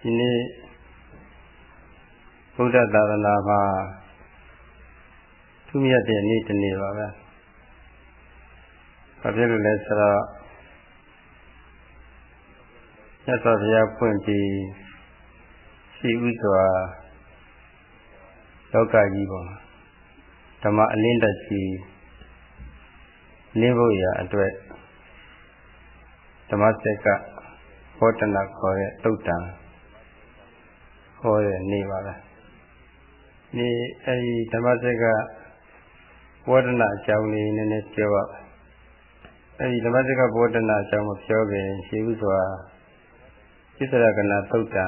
ဒီနေ့ဘုရားသာသနာမှာသူမြတ်တဲ့နေ့တစ်နေ့ပါပဲ။ဘာဖြစ်လို့လဲဆိုတော့မြတ်စွာဘုရားဖွင့်ပြီးရှိဥစွာလောကကြီးပေါ်ဓမ္မအလင်းတက်ကြီးနေဖို့ရအတွက်ဓမ္မစက်ကဟောတနာခေါ်တဲ့တုတ်တံ ဟောတဲ့နေ့ပါပဲဒီအဲဒီဓမ္မစက်ကဝဒနာအကြောင်းလေးနည်းနည်းပြောပါအဲဒီဓမ္မစက်ကဝဒနာအကြောင်းမပြောခင်ရှိဥစွာဣသရကနာတုတ်တံ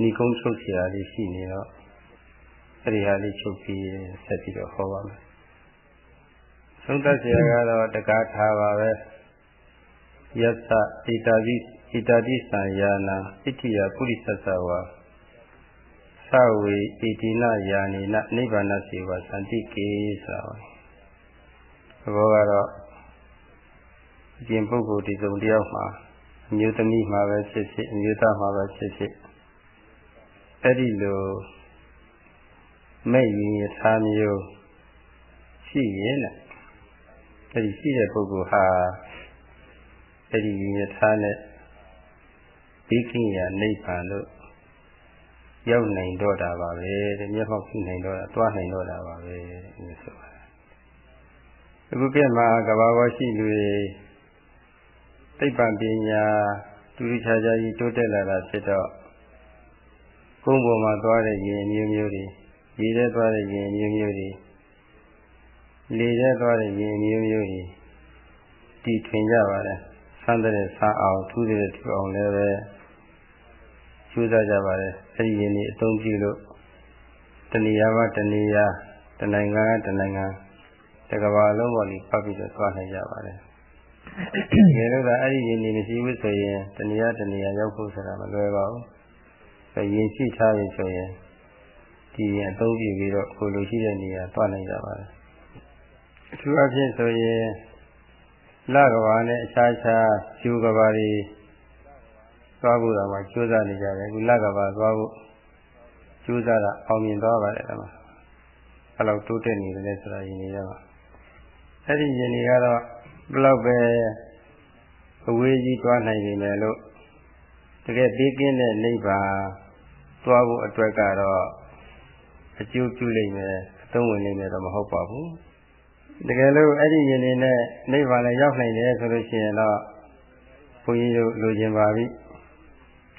ဏီကုန်းချုပ်เสียလေးရှိနေတော့အဲဒီဟာလေးချုပ်ပြီးဆက်ပြီးတော့ဟောပါမယ်သုံးသပ်เสียကတော့တကားထားပါပဲယသဣတာတိဣတာတိသံယာနာဣတိယပုရိသသဝါ သဝေဣတိနယာနေနနိဗ္ဗာနစေဝသန္တိကေဆိုတာသဘောကတော့အပြင်ပုဂ္ဂိုလ်ဒီစုံတယောက်မှာအမျိုးသမီးမှာပဲဖြစ်ဖြစ်အမျိုးသားမှာပဲဖြစ်ဖြစ်အဲ့ဒီလိုမဲ့ရင်ရထားမျိုးရှိရင်နဲ့အဲ့ဒီရှိတဲ့ပုဂ္ဂိုလ်ဟာအဲ့ဒီရထားနဲ့ဘိကိယနိဗ္ဗာန်လို့ ရောက်နိုင်တော့တာပါပဲတဲ့မျက်မှောက်ပြုနိုင်တော့တာတွားနိုင်တော့တာပါပဲလို့ဆိုပါတယ်အခုပြည့်မှာကဘာပေါ်ရှိလူတွေသိပ္ပံပညာတူတူခြားခြားကြီးတိုးတက်လာတာဖြစ်တော့ကုန်းပေါ်မှာသွားတဲ့ရင်မျိုးမျိုးတွေရေထဲသွားတဲ့ရင်မျိုးမျိုးတွေလေထဲသွားတဲ့ရင်မျိုးမျိုးတွေတည်ထွင်ကြပါတယ်ဆန်းတဲ့ဆန်းအောင်ထူးတဲ့ထူအောင်လည်းပဲ ကျူးစားကြပါတယ်အဲဒီရင်ဒီအသုံးပြုလို့တဏှာမှာတဏှာတနိုင်ငံကတနိုင်ငံတကဘာလုံးပေါ်ကြီးပတ်ပြီးတော့သွားနိုင်ကြပါတယ်တကယ်လို့ကအဲ့ဒီရင်ဒီမရှိဘူးဆိုရင်တဏှာတဏှာရောက်ဖို့ဆိုတာမလွယ်ပါဘူးရင်ရှိထားရင်ဆိုရင်ဒီရင်အသုံးပြုပြီးတော့ကိုလိုရှိတဲ့နေရာသွားနိုင်ကြပါတယ်အထူးအဖြစ်ဆိုရင်လကဘာနဲ့အခြားခြားကျူကဘာတွေ သွားဖို့တော့မှကြိုးစားနေကြတယ်အခုလကဘာသွားဖို့ကြိုးစားတာအောင်မြင်သွားပါတယ်ကွာအဲ့လောက်တိုးတက်နေတယ်ဆိုတာယင်နေတော့အဲ့ဒီယင်နေကတော့ဘယ်လောက်ပဲအဝေးကြီးသွားနိုင်နေမယ်လို့တကယ်ပြီးကင်းတဲ့နိဗ္ဗာန်သွားဖို့အတွက်ကတော့အကျိုးပြုလိမ့်မယ်အသုံးဝင်လိမ့်မယ်တော့မဟုတ်ပါဘူးတကယ်လို့အဲ့ဒီယင်နေနဲ့နိဗ္ဗာန်လည်းရောက်နိုင်တယ်ဆိုလို့ရှိရင်တော့ဘုန်းကြီးတို့လိုချင်ပါပြီ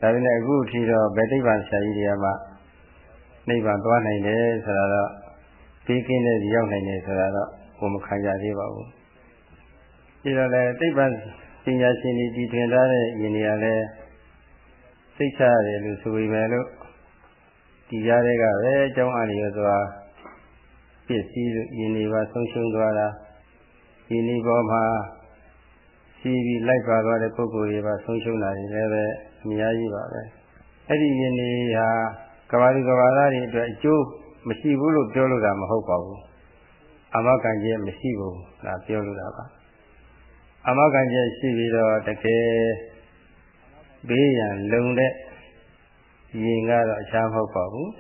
ဒါပေမဲ့အခုအထိတော့ဗေတိဗ္ဗံဆရာကြီးတွေကမှနိဗ္ဗာန်သွားနိုင်တယ်ဆိုတာတော့ပြီးကင်းတဲ့ရောက်နိုင်တယ်ဆိုတာတော့ဘုံမခံကြသေးပါဘူးဒီတော့လေတိဗ္ဗံပညာရှင်တွေတည်ထွင်ထားတဲ့ယင်တွေကလည်းသိချရတယ်လို့ဆိုပေမဲ့လို့ဒီကြားတွေကပဲအကြောင်းအရာတွေဆိုတာပြည့်စည်လို့ယင်တွေပါဆုံးရှုံးသွားတာယင်တွေပေါ်မှာစီးပြီးလိုက်ပါသွားတဲ့ပုဂ္ဂိုလ်တွေပါဆုံးရှုံးတာတွေလည်းပဲ အများကြီးပါပဲအဲ့ဒီယင်တွေဟာကဘာလူကဘာသားတွေအတွက်အကျိုးမရှိဘူးလို့ပြောလို့တာမဟုတ်ပါဘူးအမကံကျဲမရှိဘူးဒါပြောလို့တာပါအမကံကျဲရှိပြီးတော့တကယ်ဘေးရန်လုံတဲ့ရင်ကတော့အခြားမဟုတ်ပါဘူး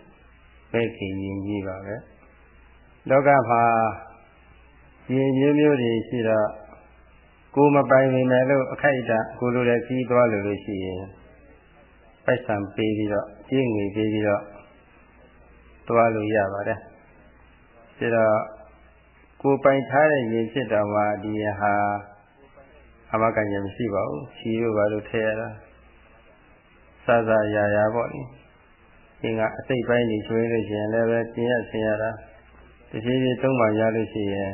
ပဲခင်ရင်ကြီးပါပဲလောကမှာရင်မျိုးမျိုးတွေရှိတော့ကိုမပိုင်နေမယ်လို့အခိုက်အတန့်ကိုလိုတဲ့ကြီးသွားလို့လို့ရှိရင် ပိုက်ဆံပေးပြီးတော့ကျင်းငွေပေးပြီးတော့သွားလို့ရပါတယ်ဒါတော့ကိုပိုင်ထားတဲ့ရင်ဖြစ်တော်မှာဒီဟာအမကံရမရှိပါဘူးခြီးလို့ပါလို့ထည့်ရတာစစရာရာပေါ့နိသင်ကအစိတ်ပိုင်းကြီးကျွေးလို့ရှိရင်လည်းပဲကျင်ရဆင်ရတာတဖြည်းဖြည်းသုံးပါရလို့ရှိရင်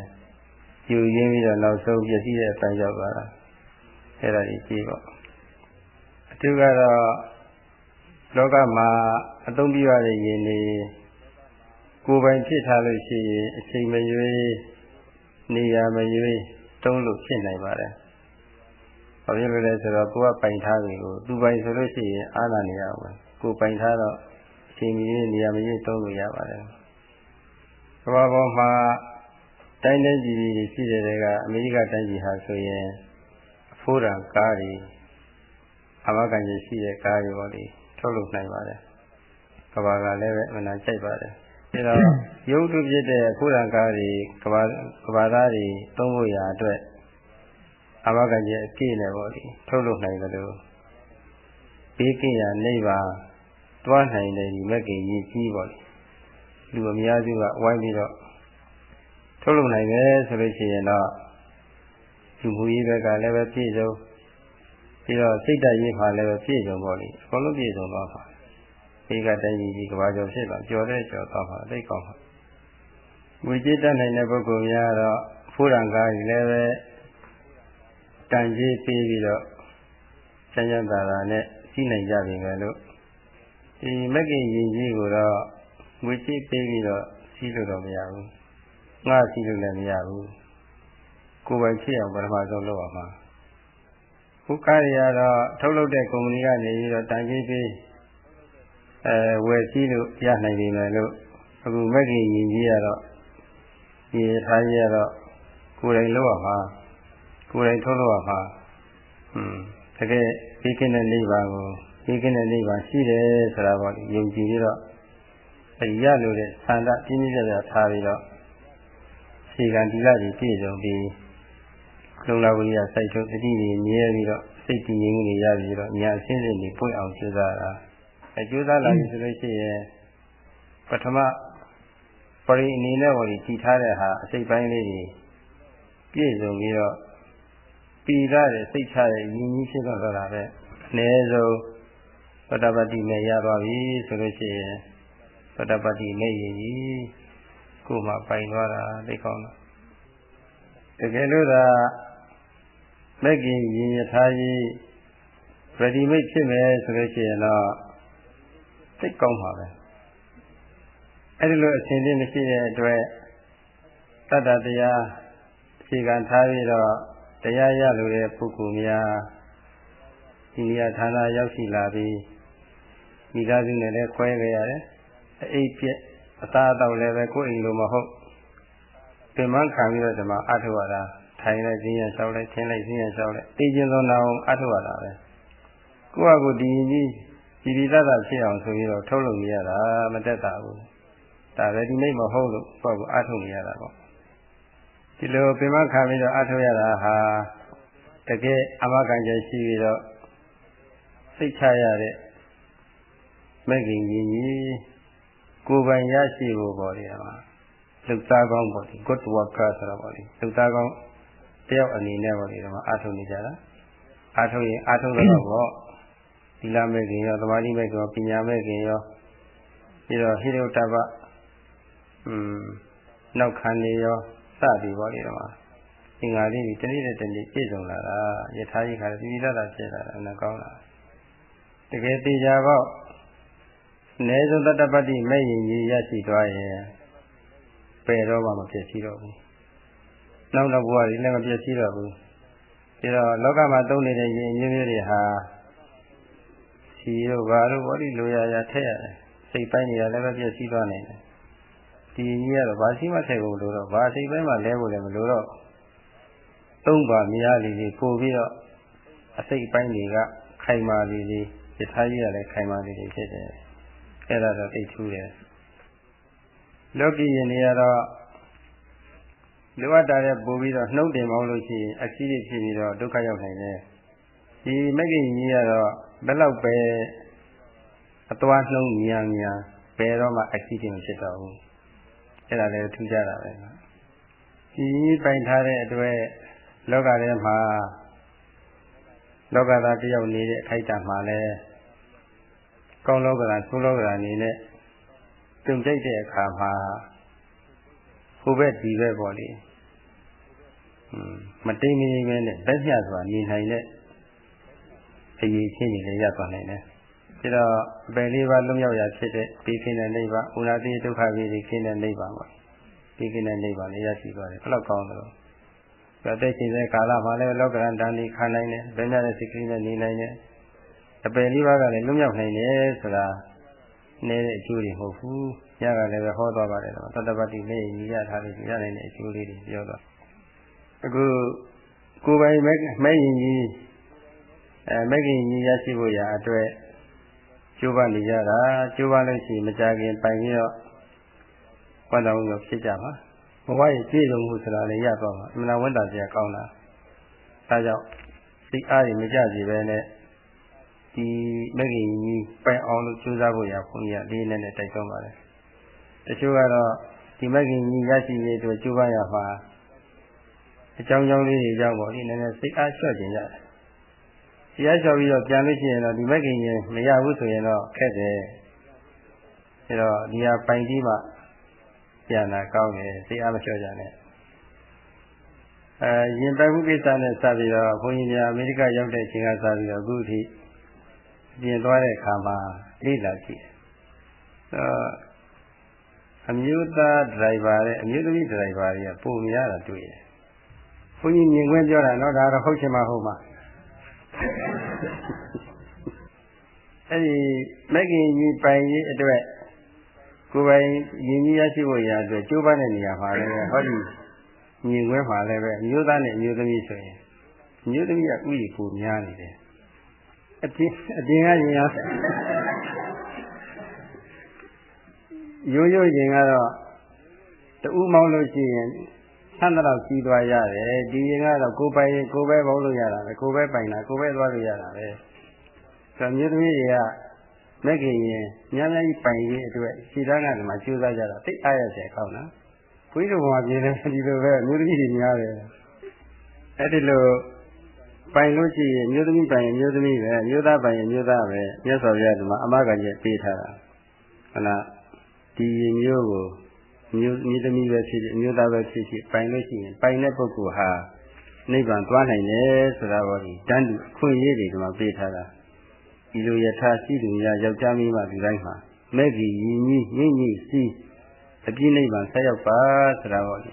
ယူရင်းပြီးတော့နောက်ဆုံးပြည့်စည်တဲ့အပိုင်းရောက်သွားတာအဲ့ဒါကြီးကြည့်ပေါ့အတူကတော့ လောကမှာအသုံးပြရတဲ့ယင်နေကိုယ်ပိုင်ဖြစ်ထားလို့ရှိရင်အချိန်မရွေးနေရာမရွေးတုံးလို့ဖြစ်နိုင်ပါတယ်။ဘာဖြစ်လို့လဲဆိုတော့ကိုယ်ကပိုင်ထားပြီကိုသူပိုင်ဆိုလို့ရှိရင်အားနာနေရအောင်ပဲ။ကိုယ်ပိုင်ထားတော့အချိန်မရွေးနေရာမရွေးတုံးလို့ရပါတယ်။ကမ္ဘာပေါ်မှာတိုင်းတိုင်းပြည်ပြည်ရှိတဲ့တွေကအမေရိကတိုင်းပြည်ဟာဆိုရင်အဖိုးတန်ကားတွေအမကန်ကြီးရှိတဲ့ကားတွေပေါ့လေ ထုတ်လုပ်နိုင်ပါတယ်ကဘာကလည်းပဲမနာကြိုက်ပါတယ်ဒါတော့ရုပ်တုဖြစ်တဲ့ကုရံကားတွေကဘာကဘာသားတွေသုံးဖို့ရာအတွက်အဘကကြီးအပြည့်နဲ့ပေါ့ဒီထုတ်လုပ်နိုင်တယ်လို့ဘေးကင်းရာနိဗ္ဗာန်တွားနိုင်တဲ့ဒီမက်ကင်ကြီးကြီးပေါ့လေလူအများစုကဝိုင်းပြီးတော့ထုတ်လုပ်နိုင်တယ်ဆိုလို့ရှိရင်တော့လူမှုရေးဘက်ကလည်းပဲပြည့်စုံ ပြီးတော့စိတ်တရေးမှာလည်းပဲပြည့်စုံပေါ့လေအကုန်လုံးပြည့်စုံသွားပါဒီကတိုင်းကြီးကြီးကဘာကျော်ဖြစ်ပါကြော်တဲ့ကြော်သွားပါသိကောင်းပါဝိจิตတတ်နိုင်တဲ့ပုဂ္ဂိုလ်များတော့ဖိုးရံကားကြီးလည်းပဲတန်ကြီးပြီးပြီးတော့ချမ်းချမ်းသာသာနဲ့ရှိနိုင်ကြပြီမယ်လို့ဒီမက်ကင်ရင်ကြီးကိုတော့ငွေချစ်ပေးပြီးတော့စီးလို့တော့မရဘူးငှစီးလို့လည်းမရဘူးကိုယ်ပိုင်ဖြစ်အောင်ပထမဆုံးလုပ်ရမှာ ခုကားရတော့ထုတ်လုပ်တဲ့ကုမ္ပဏီကနေပြီးတော့တန်ကြီးပေးအဲဝယ်စီးလို့ရနိုင်ပြီမယ်လို့အခုမက်ကင်ရင်ကြီးကတော့ဒီထားကြီးကတော့ကိုယ်တိုင်လုပ်ရမှာကိုယ်တိုင်ထုတ်လုပ်ရမှာอืมတကယ်ပြီးခင်းတဲ့နိဗ္ဗာန်ကိုပြီးခင်းတဲ့နိဗ္ဗာန်ရှိတယ်ဆိုတာပေါ့ယုံကြည်ပြီးတော့အဲဒီရလို့တဲ့ဆန္ဒပြင်းပြပြထားပြီးတော့ခြေကံဒီလကြီးပြည့်စုံပြီး လုံလဝိရိယစိုက်ထုတ်တတိတွေမြဲပြီးတော့စိတ်တည်ငြိမ်မှုတွေရပြီးတော့ညာအစင်းစင်းတွေပွင့်အောင်ကြိုးစားတာအဲကြိုးစားလာပြီဆိုလို့ရှိရင်ပထမပရိအနေနဲ့ဟောဒီတည်ထားတဲ့ဟာအစိတ်ပိုင်းလေးတွေပြည့်စုံပြီးတော့ပြီးသားတဲ့စိတ်ချတဲ့ယဉ်ကြီးဖြစ်တော့တာပဲအနည်းဆုံးသတ္တပတိနဲ့ရသွားပြီဆိုလို့ရှိရင်သတ္တပတိနဲ့ရည်ကြီးကိုယ်မှပိုင်သွားတာသိကောင်းတော့တကယ်လို့သာ မက်ကင်ရင်ရထားကြီးရဒီမိတ်ဖြစ်မယ်ဆိုလို့ရှိရင်တော့သိကောင်းပါပဲအဲဒီလိုအစဉ်ချင်းမရှိတဲ့အတွက်တတ္တတရားအခြေခံထားပြီးတော့တရားရလို့တဲ့ပုဂ္ဂိုလ်များဒီနေရာဌာနရောက်ရှိလာပြီးမိသားစုနဲ့လည်းခွဲခဲ့ရတယ်အိပ်ပြက်အသားအသောက်လည်းပဲကိုယ်အိမ်လိုမဟုတ်ပြင်မခံပြီးတော့ဒီမှာအထုရတာထို င်လိုက်ခြင်းရလျှောက်လိုက်ခြင်းလိုက်ခြင်းရလျှောက်လိုက်သိခြင်းသောနာအောင်အထုရတာပဲကိုယ့်အကူဒီကြီးဒီဒီတတ်တာဖြစ်အောင်ဆိုပြီးတော့ထုတ်လုပ်နေရတာမတက်တာဘူးဒါပဲဒီမိတ်မဟုတ်လို့ကိုယ့်ကိုအထုနေရတာပေါ့ဒီလိုပြင်မခံပြီးတော့အထုရတာဟာတကယ်အမခံချက်ရှိပြီးတော့စိတ်ချရတဲ့မဲ့ခင်ကြီးကြီးကိုယ်ပိုင်ရရှိဖို့ပေါ့လေမှာလူသားကောင်းပေါ့ဒီ good worker ဆိုတော့ပေါ့လေလူသားကောင်း တယောက်အနေနဲ့ပေါ့လေဒီမှာအားထုတ်နေကြတာအားထုတ်ရင်အားထုတ်တော့ပေါ့ဒီလမဲ့ခင်ရောသမာဓိမဲ့ခင်ရောပညာမဲ့ခင်ရောပြီးတော့ဟိရုတ္တပอืมနောက်ခံနေရောစသည်ပေါ့လေဒီမှာအင်္ဂါလေးတွေတနေ့နဲ့တနေ့ပြည့်စုံလာတာယထာကြီးခါတိတိတတ်တာဖြစ်လာတာအနကောင်းလာတကယ်သေးကြပေါ့အနည်းဆုံးတတ္တပတ္တိမဲ့ရင်ကြီးရရှိသွားရင်ပယ်တော့မှမဖြစ်စီတော့ဘူး နောက်တော့ဘဝကြီးလည်းမပြည့်စည်တော့ဘူးပြီးတော့လောကမှာသုံးနေတဲ့ရင်မျိုးမျိုးတွေဟာစီတို့ဘာတို့ဘောဒီလိုရရထက်ရတယ်စိတ်ပိုင်းတွေကလည်းပဲပြည့်စည်သွားနိုင်တယ်ဒီကြီးကတော့ဘာရှိမှထည့်ဖို့လို့တော့ဘာစိတ်ပိုင်းမှလဲဖို့လည်းမလိုတော့သုံးပါများလေးလေးပို့ပြီးတော့အစိတ်ပိုင်းတွေကခိုင်မာလေးလေးယထာကြီးကလည်းခိုင်မာလေးလေးဖြစ်တယ်အဲ့ဒါတော့သိထူးတယ်လောကီရင်တွေကတော့ လိုအပ်တာတဲ့ပို့ပြီးတော့နှုတ်တင်ပေါင်းလို့ရှိရင်အစီအဖြစ်ပြီးတော့ဒုက္ခရောက်နိုင်တယ်ဒီမဂ္ဂင်ကြီးကတော့ဘယ်တော့ပဲအသွားနှုံးမြန်မြန်ဘယ်တော့မှအစီအဖြစ်မဖြစ်တော့ဘူးအဲ့ဒါလည်းထူးခြားတာပဲဒီပိုင်ထားတဲ့အတွက်လောကထဲမှာလောကသားတယောက်နေတဲ့အခိုက်အတန့်မှာလဲကောင်းလောကသားဆိုးလောကသားအနေနဲ့တုံကြိတ်တဲ့အခါမှာဟိုဘက်ဒီဘက်ပေါ့လေ မတိမ်မငိမ့်မဲနဲ့ဗက်ညစွာနေနိုင်တဲ့အရေးချင်းတွေလည်းရသွားနိုင်တယ်။ဒါတော့အပယ်လေးပါးလွတ်မြောက်ရာဖြစ်တဲ့ပြီးခင်းတဲ့နိဗ္ဗာန်၊ဥနာတိဒုက္ခပြီးခင်းတဲ့နိဗ္ဗာန်ပေါ့။ပြီးခင်းတဲ့နိဗ္ဗာန်လည်းရရှိသွားတယ်။ဘယ်လောက်ကောင်းလို့။အသက်ရှင်တဲ့ကာလမှာလည်းလောကရန်တန်ဒီခံနိုင်တယ်။ဗက်ညတဲ့စိတ်ကလေးနဲ့နေနိုင်တယ်။အပယ်လေးပါးကလည်းလွတ်မြောက်နိုင်တယ်ဆိုတာနည်းတဲ့အကျိုးတွေမဟုတ်ဘူး။ညကလည်းပဲဟောသွားပါတယ်တော့တတ္တပတ္တိနဲ့ညီရထားလို့ရနိုင်တဲ့အကျိုးလေးတွေပြောသွား အခုကိုယ်ပိုင်မဲ့ရင်ကြီးအဲမဲ့ခင်ကြီးရရှိဖို့ရာအတွက်ကျိုးပနေကြတာကျိုးပလို့ရှိရင်မကြခင်ပိုင်ပြီးတော့ဝမ်းတော်မှုဖြစ်ကြမှာဘဝရဲ့ပြည့်စုံမှုဆိုတာလည်းရသွားမှာအမှန်ဝန်တာစရာကောင်းတာဒါကြောင့်စိတ်အားတွေမကြစီပဲနဲ့ဒီမဂ္ဂင်ကြီးပိုင်အောင်လို့ကြိုးစားဖို့ရဘုန်းကြီးကလေးနဲ့နဲ့တိုက်တွန်းပါတယ်တချို့ကတော့ဒီမဂ္ဂင်ကြီးရရှိရေးအတွက်ကြိုးပမ်းရမှာ အကြောင်းကြောင်းလေးတွေကြောင့်ပေါ့ဒီနည်းနည်းစိတ်အားလျှော့ခြင်းရတယ်တရားလျှော့ပြီးတော့ပြန်လို့ရှိရင်တော့ဒီမဂ္ဂင်ကြီးမရဘူးဆိုရင်တော့ခက်တယ်အဲတော့ဒီဟာပိုင်ပြီးမှပြန်လာကောင်းတယ်စိတ်အားမလျှော့ကြနဲ့အဲရင်ပိုင်မှုကိစ္စနဲ့စပြီးတော့ဘုန်းကြီးများအမေရိကရောက်တဲ့အချိန်ကစပြီးတော့အခုထိပြင်သွားတဲ့အခါမှာလေ့လာကြည့်တယ်အမျိုးသားဒရိုင်ဘာနဲ့အမျိုးသမီးဒရိုင်ဘာတွေကပုံများတာတွေ့တယ်။ ဘုန်းကြီးမြင်ခွင့်ပြောတာနော်ဒါတော့ဟုတ်ချင်မှဟုတ်မှာ။အဲ့ဒီမဂ္ဂင်ကြီးပိုင်ကြီးအတွက်ကိုယ်ပိုင်ယဉ်ကြီးရရှိဖို့ရအတွက်ကြိုးပမ်းတဲ့နေရာမှာလည်းဟောဒီမြင်ခွင့်မှာလည်းပဲအမျိုးသားနဲ့အမျိုးသမီးဆိုရင်အမျိုးသမီးကဥယျာဉ်ကိုများနေတယ်။အပြင်အပြင်ကရင်ရရိုးရိုးရင်ကတော့တူးမောင်းလို့ရှိရင် ဆန်းတော့ကြီးသွားရတယ်ဒီရင်ကတော့ကိုယ်ပိုင်ကိုယ်ပဲပေါင်းလို့ရတာပဲကိုယ်ပဲပိုင်တာကိုယ်ပဲသွားလို့ရတာပဲဆိုမျိုးသမီးတွေကမက်ခင်ရင်များများကြီးပိုင်ရေးအတွက်ခြေသားကဒီမှာကျိုးစားကြတာသိအားရစေကောင်းလားဘုရားတော်မှာပြည်တယ်ဒီလိုပဲမျိုးသမီးတွေများတယ်အဲ့ဒီလိုပိုင်လို့ရှိရင်မျိုးသမီးပိုင်ရင်မျိုးသမီးပဲမျိုးသားပိုင်ရင်မျိုးသားပဲမြတ်စွာဘုရားဒီမှာအမကကြီးပေးထားတာဟုတ်လားဒီမျိုးကို မျိုးမျိုးသမီးပဲဖြစ်ဖြစ်အမျိုးသားပဲဖြစ်ဖြစ်ပိုင်လို့ရှိရင်ပိုင်တဲ့ပုဂ္ဂိုလ်ဟာနိဗ္ဗာန်သွားနိုင်တယ်ဆိုတာပေါ့ဒီတန်းတူအခွင့်အရေးတွေဒီမှာပေးထားတာဒီလိုယထာရှိသူများယောက်ျားမိန်းမဒီတိုင်းမှာမဲ့ကြီးညီညီညင်ညင်စီးအပြည့်နိဗ္ဗာန်ဆက်ရောက်ပါဆိုတာပေါ့ဒီ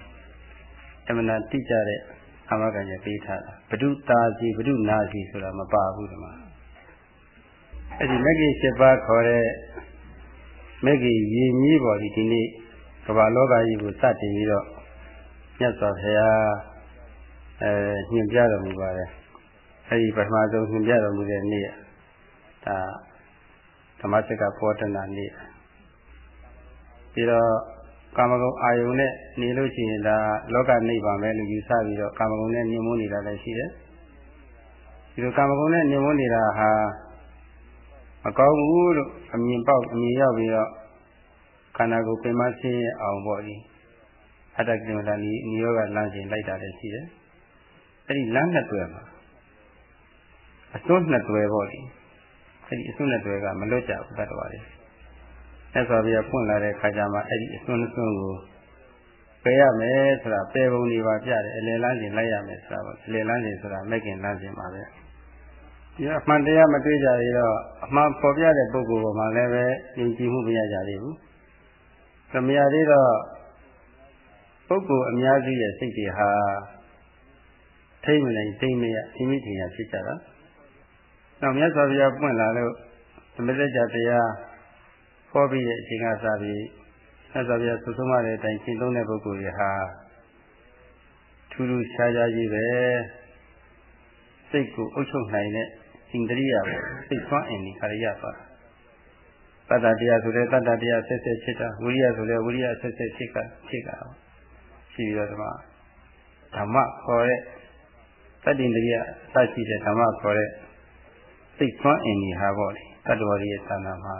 အမှန်တရားတိကျတဲ့အမဂ္ဂညပေးထားတာဘဒုတာစီဘဒုနာစီဆိုတာမပါဘူးဒီမှာအဲ့ဒီမဂ္ဂင်7ပါးခေါ်တဲ့မဂ္ဂင်ရည်ကြီးပေါ်ဒီဒီနေ့ ကမ္ဘာလောကကြီးကိုစတင်ပြီးတော့မြတ်စွာဘုရားအဲညွှန်ပြတော်မူပါတယ်အဲဒီပထမဆုံးညွှန်ပြတော်မူတဲ့နေ့ဒါဓမ္မစကဘောတနာနေ့ပြီးတော့ကာမဂုဏ်အာယုန်နဲ့နေလို့ရှိရင်ဒါလောကနိဗ္ဗာန်ပဲလို့ယူဆပြီးတော့ကာမဂုဏ်နဲ့ညှဉ်းမိုးနေတာလည်းရှိတယ်ဒီလိုကာမဂုဏ်နဲ့ညှဉ်းမိုးနေတာဟာမကောင်းဘူးလို့အမြင်ပေါက်အမြင်ရောက်ပြီးတော့ ခန္ဓာကိုယ်ပင်မဆင်းရဲအောင်ပေါ့ဒီအတ္တကိမတာနီနိယောဂလမ်းစဉ်လိုက်တာလည်းရှိတယ်အဲ့ဒီလမ်းနှစ်တွယ်မှာအစွန်းနှစ်တွယ်ပေါ့ဒီအဲ့ဒီအစွန်းနှစ်တွယ်ကမလွတ်ကြဘူးတတ်တော်တယ်အဲ့ဆိုပြီးဖွင့်လာတဲ့ခါကျမှအဲ့ဒီအစွန်းနှစ်စွန်းကိုပယ်ရမယ်ဆိုတာပယ်ပုံတွေပါပြတယ်အလယ်လမ်းစဉ်လိုက်ရမယ်ဆိုတာပေါ့အလယ်လမ်းစဉ်ဆိုတာမက်ကင်လမ်းစဉ်ပါပဲဒီအမှန်တရားမတွေ့ကြရတော့အမှန်ပေါ်ပြတဲ့ပုဂ္ဂိုလ်ပေါ်မှာလည်းပဲယဉ်ကျေးမှုမရကြသေးဘူး သမယသေးတော့ပုဂ္ဂိုလ်အများကြီးရဲ့စိတ်တွေဟာထိမ့်မနိုင်သိမ့်မရသိမိထင်ရဖြစ်ကြတာ။နောက်မြတ်စွာဘုရားပွင့်လာလို့သမစကြာတရားဟောပြီးတဲ့အချိန်ကစပြီးမြတ်စွာဘုရားသုဆုံးမတဲ့အတိုင်းရှင်းသုံးတဲ့ပုဂ္ဂိုလ်တွေဟာထူးထူးခြားခြားကြီးပဲစိတ်ကိုအုပ်ချုပ်နိုင်တဲ့ဣန္ဒြိယပဲစိတ်ဆွမ်းအင်ဒီခါရရသွားတာ တတ္တတရားဆိုတဲ့တတ္တတရားဆက်ဆက်ဖြစ်တာဝိရိယဆိုတဲ့ဝိရိယဆက်ဆက်ဖြစ်တာဖြစ်တာရှိပြီးတော့ဓမ္မဓမ္မခေါ်တဲ့တတ္တိန္ဒြိယစရှိတဲ့ဓမ္မခေါ်တဲ့စိတ်ဆွမ်းအင်ကြီးဟာပေါ့လေတတ္တဝရရဲ့သာနာမှာ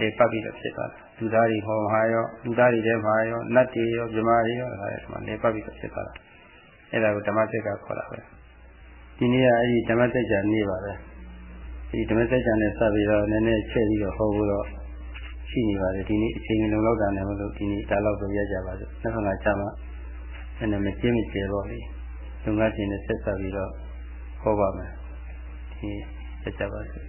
လေပတ်ပြီးတော့ဖြစ်သွားတာလူသားတွေဟောမှာရောလူသားတွေထဲမှာရောနတ်တွေရောမြမာတွေရောဒါလည်းဒီမှာလေပတ်ပြီးတော့ဖြစ်သွားတာအဲ့ဒါကိုဓမ္မစိတ်ကခေါ်တာပဲဒီနေ့ကအဲ့ဒီဓမ္မစိတ်ကြနေပါပဲ ဒီဓမ္မစကြာနဲ့စပြီးတော့နည်းနည်းချက်ပြီးတော့ဟောဖို့တော့ရှိနေပါတယ်ဒီနေ့အချိန်လုံးလောက်တာနဲ့မလို့ဒီနေ့ဒါတော့ပဲရကြပါစို့နောက်ခါကျမှနည်းနည်းမကျင်းမကျဲတော့လေလူငါချင်းနဲ့ဆက်ဆက်ပြီးတော့ဟောပါမယ်ဒီဆက်ကြပါစို့